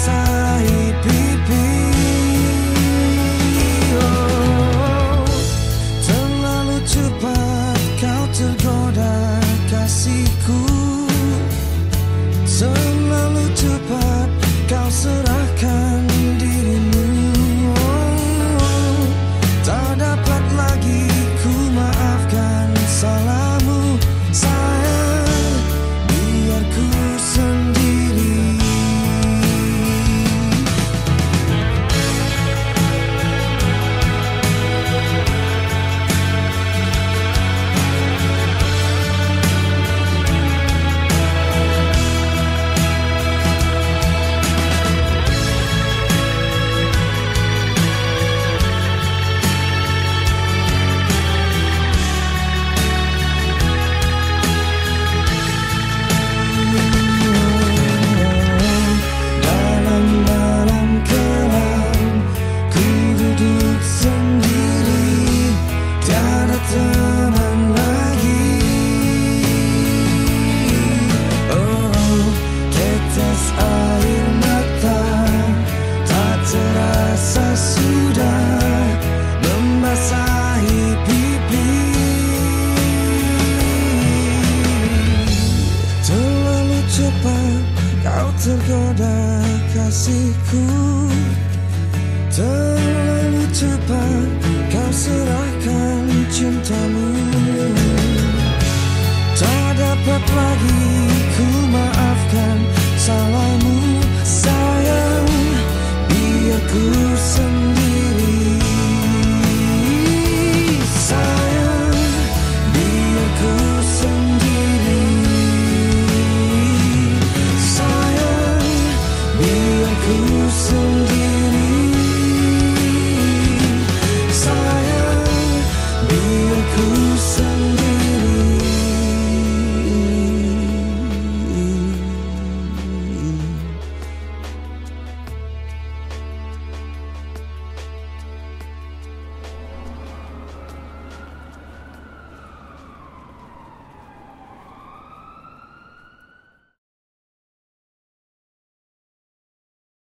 sun. kasihku. Terlalu cepat kau serahkan cintamu. Tak dapat lagi.